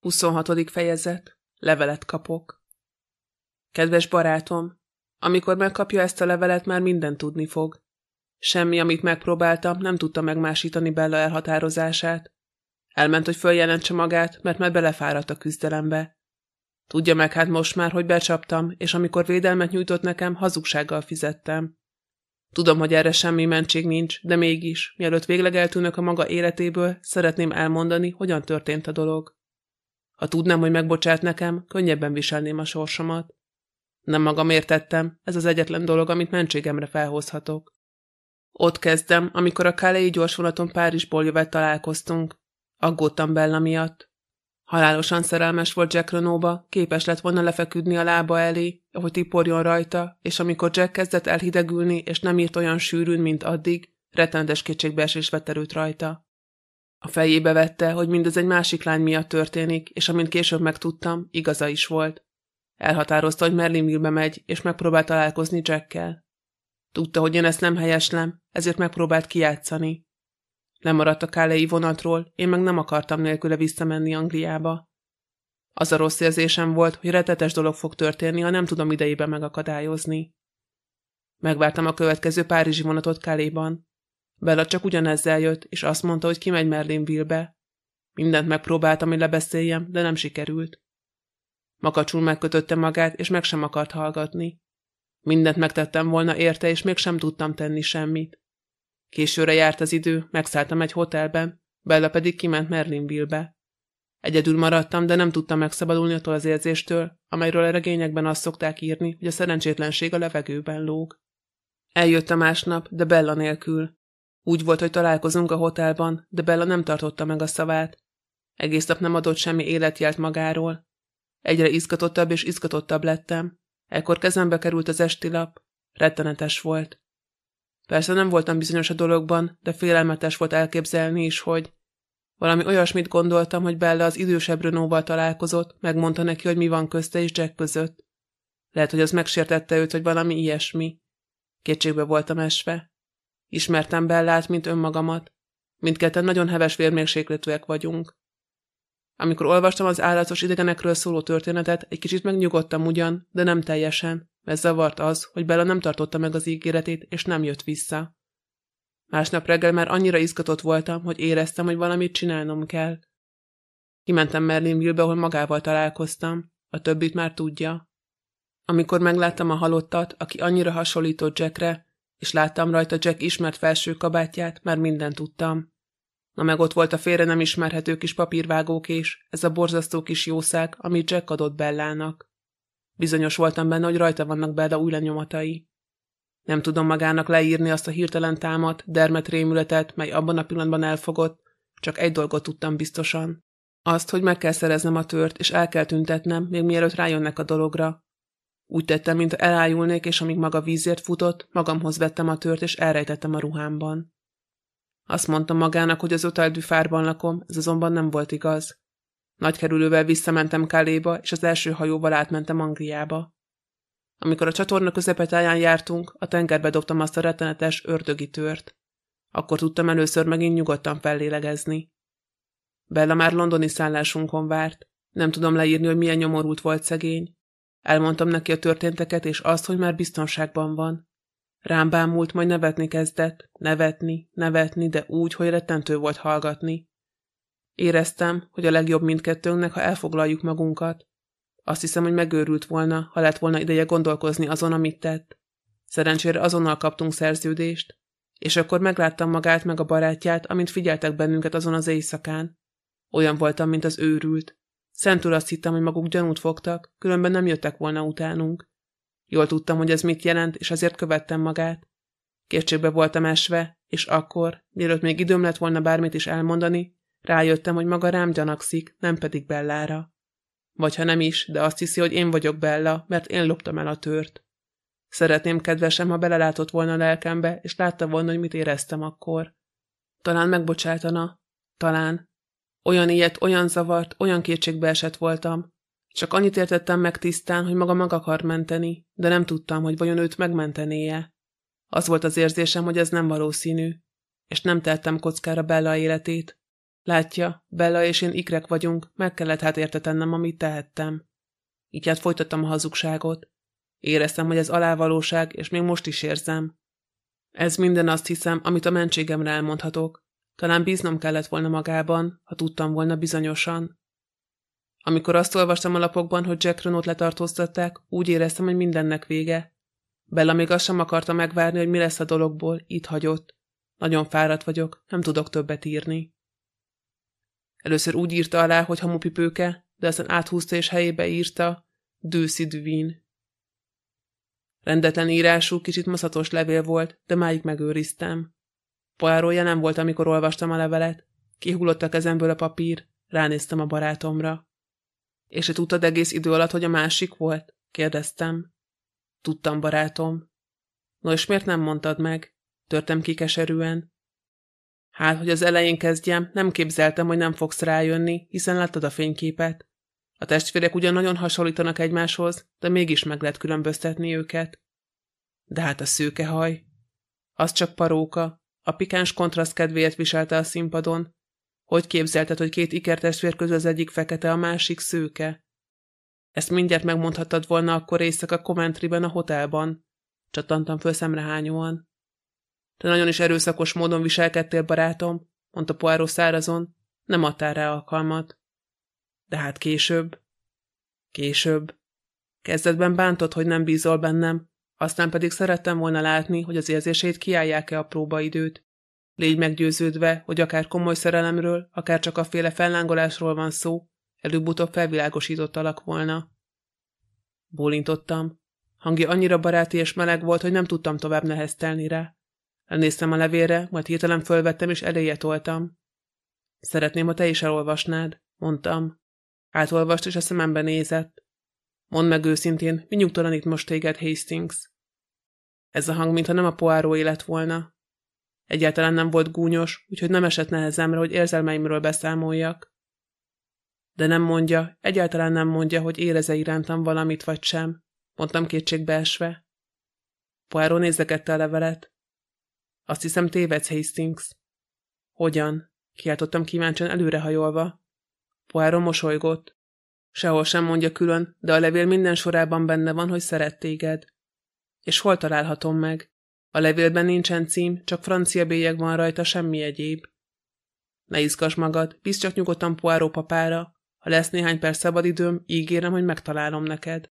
26. fejezet. Levelet kapok. Kedves barátom, amikor megkapja ezt a levelet, már mindent tudni fog. Semmi, amit megpróbáltam, nem tudta megmásítani Bella elhatározását. Elment, hogy följelentse magát, mert már belefáradt a küzdelembe. Tudja meg hát most már, hogy becsaptam, és amikor védelmet nyújtott nekem, hazugsággal fizettem. Tudom, hogy erre semmi mentség nincs, de mégis, mielőtt végleg eltűnök a maga életéből, szeretném elmondani, hogyan történt a dolog. Ha tudnám, hogy megbocsát nekem, könnyebben viselném a sorsomat. Nem magam értettem, ez az egyetlen dolog, amit mentségemre felhozhatok. Ott kezdem, amikor a Calais gyorsvonaton Párizsból jövet találkoztunk. Aggódtam Bella miatt. Halálosan szerelmes volt Jack Renault-ba, képes lett volna lefeküdni a lába elé, ahogy tiporjon rajta, és amikor Jack kezdett elhidegülni, és nem írt olyan sűrűn, mint addig, rettenetes kétségbeesés vett erőt rajta. A fejébe vette, hogy mindez egy másik lány miatt történik, és amint később megtudtam, igaza is volt. Elhatározta, hogy Merlinville-be megy, és megpróbált találkozni Jackkel. Tudta, hogy én ezt nem helyeslem, ezért megpróbált kijátszani. Lemaradt a kálei vonatról, én meg nem akartam nélküle visszamenni Angliába. Az a rossz érzésem volt, hogy retetes dolog fog történni, ha nem tudom idejében megakadályozni. Megvártam a következő párizsi vonatot Káléban. Bella csak ugyanezzel jött, és azt mondta, hogy kimegy Merlinville-be. Mindent megpróbáltam, hogy lebeszéljem, de nem sikerült. Makacsul megkötötte magát, és meg sem akart hallgatni. Mindent megtettem volna érte, és mégsem tudtam tenni semmit. Későre járt az idő, megszálltam egy hotelben, Bella pedig kiment Merlinville-be. Egyedül maradtam, de nem tudtam megszabadulni attól az érzéstől, amelyről a regényekben azt szokták írni, hogy a szerencsétlenség a levegőben lóg. Eljött a másnap, de Bella nélkül. Úgy volt, hogy találkozunk a hotelban, de Bella nem tartotta meg a szavát. Egész nap nem adott semmi életjelt magáról. Egyre izgatottabb és izgatottabb lettem. Ekkor kezembe került az esti lap. Rettenetes volt. Persze nem voltam bizonyos a dologban, de félelmetes volt elképzelni is, hogy valami olyasmit gondoltam, hogy Bella az idősebb Renóval találkozott, megmondta neki, hogy mi van közte és Jack között. Lehet, hogy az megsértette őt, hogy valami ilyesmi. Kétségbe voltam esve. Ismertem Bellát, mint önmagamat. Mindketten nagyon heves vérmérsékletűek vagyunk. Amikor olvastam az állatos idegenekről szóló történetet, egy kicsit megnyugodtam ugyan, de nem teljesen, mert zavart az, hogy Bella nem tartotta meg az ígéretét, és nem jött vissza. Másnap reggel már annyira izgatott voltam, hogy éreztem, hogy valamit csinálnom kell. Kimentem Merlinville-be, ahol magával találkoztam. A többit már tudja. Amikor megláttam a halottat, aki annyira hasonlított Jackre, és láttam rajta Jack ismert felső kabátját, már mindent tudtam. Na meg ott volt a félre nem ismerhető kis papírvágók és ez a borzasztó kis jószág, amit Jack adott Bellának. Bizonyos voltam benne, hogy rajta vannak Bella új lenyomatai. Nem tudom magának leírni azt a hirtelen támadt, dermet rémületet, mely abban a pillanatban elfogott, csak egy dolgot tudtam biztosan. Azt, hogy meg kell szereznem a tört, és el kell tüntetnem, még mielőtt rájönnek a dologra. Úgy tettem, mint elájulnék, és amíg maga vízért futott, magamhoz vettem a tört, és elrejtettem a ruhámban. Azt mondtam magának, hogy az Otal fárban lakom, ez azonban nem volt igaz. Nagy kerülővel visszamentem Káléba, és az első hajóval átmentem Angliába. Amikor a csatorna közepetáján jártunk, a tengerbe dobtam azt a rettenetes ördögi tört. Akkor tudtam először megint nyugodtan fellélegezni. Bella már londoni szállásunkon várt. Nem tudom leírni, hogy milyen nyomorult volt szegény. Elmondtam neki a történteket, és azt, hogy már biztonságban van. Rám bámult, majd nevetni kezdett, nevetni, nevetni, de úgy, hogy rettentő volt hallgatni. Éreztem, hogy a legjobb mindkettőnknek, ha elfoglaljuk magunkat. Azt hiszem, hogy megőrült volna, ha lett volna ideje gondolkozni azon, amit tett. Szerencsére azonnal kaptunk szerződést, és akkor megláttam magát meg a barátját, amint figyeltek bennünket azon az éjszakán. Olyan voltam, mint az őrült. Szentül azt hittem, hogy maguk gyanút fogtak, különben nem jöttek volna utánunk. Jól tudtam, hogy ez mit jelent, és azért követtem magát. Kétségbe voltam esve, és akkor, mielőtt még időm lett volna bármit is elmondani, rájöttem, hogy maga rám gyanakszik, nem pedig Bellára. Vagy ha nem is, de azt hiszi, hogy én vagyok Bella, mert én loptam el a tört. Szeretném, kedvesem, ha belelátott volna a lelkembe, és látta volna, hogy mit éreztem akkor. Talán megbocsátana. Talán. Olyan ilyet, olyan zavart, olyan kétségbe esett voltam. Csak annyit értettem meg tisztán, hogy maga meg akar menteni, de nem tudtam, hogy vajon őt megmentenéje. Az volt az érzésem, hogy ez nem valószínű, és nem tettem kockára Bella életét. Látja, Bella és én ikrek vagyunk, meg kellett hát érte tennem, amit tehettem. Így hát folytattam a hazugságot. Éreztem, hogy ez alávalóság, és még most is érzem. Ez minden azt hiszem, amit a mentségemre elmondhatok. Talán bíznom kellett volna magában, ha tudtam volna bizonyosan. Amikor azt olvastam a lapokban, hogy Jack Renault letartóztatták, úgy éreztem, hogy mindennek vége. Bella még azt sem akarta megvárni, hogy mi lesz a dologból, itt hagyott. Nagyon fáradt vagyok, nem tudok többet írni. Először úgy írta alá, hogy hamupipőke, de aztán áthúzta és helyébe írta Dőszi Düvin. Rendetlen írású, kicsit maszatos levél volt, de máig megőriztem. Poárója nem volt, amikor olvastam a levelet. Kihullott a kezemből a papír, ránéztem a barátomra. És te tudtad egész idő alatt, hogy a másik volt? kérdeztem. Tudtam, barátom. No, és miért nem mondtad meg? Törtem ki keserűen. Hát, hogy az elején kezdjem, nem képzeltem, hogy nem fogsz rájönni, hiszen láttad a fényképet. A testvérek ugyan nagyon hasonlítanak egymáshoz, de mégis meg lehet különböztetni őket. De hát a szőkehaj. Az csak paróka. A pikáns kontraszt kedvéért viselte a színpadon. Hogy képzelted, hogy két ikertestvér közül az egyik fekete, a másik szőke? Ezt mindjárt megmondhattad volna akkor éjszaka Coventryben a hotelban. Csattantam föl szemrehányóan. Te nagyon is erőszakos módon viselkedtél, barátom, mondta Poirot szárazon, nem adtál rá alkalmat. De hát később. Később. Kezdetben bántott, hogy nem bízol bennem, aztán pedig szerettem volna látni, hogy az érzését kiállják-e a próbaidőt. Légy meggyőződve, hogy akár komoly szerelemről, akár csak a féle fellángolásról van szó, előbb-utóbb felvilágosítottalak volna. Bólintottam. Hangja annyira baráti és meleg volt, hogy nem tudtam tovább neheztelni rá. Elnéztem a levélre, majd hirtelen fölvettem és eléje toltam. Szeretném, ha te is elolvasnád, mondtam. Átolvast és a szemembe nézett. Mondd meg őszintén, mi nyugtalanít most téged, Hastings? Ez a hang, mintha nem a poáró élet volna. Egyáltalán nem volt gúnyos, úgyhogy nem esett nehezemre, hogy érzelmeimről beszámoljak. De nem mondja, egyáltalán nem mondja, hogy éreze irántam valamit vagy sem, mondtam kétségbeesve. Poáró nézegette a levelet. Azt hiszem tévedsz, Hastings. Hogyan? Kiáltottam kíváncsian előrehajolva. Poirot mosolygott. Sehol sem mondja külön, de a levél minden sorában benne van, hogy szeret téged. És hol találhatom meg? A levélben nincsen cím, csak francia bélyeg van rajta, semmi egyéb. Ne izgass magad, bíz csak nyugodtan Poirot papára. Ha lesz néhány perc szabadidőm, ígérem, hogy megtalálom neked.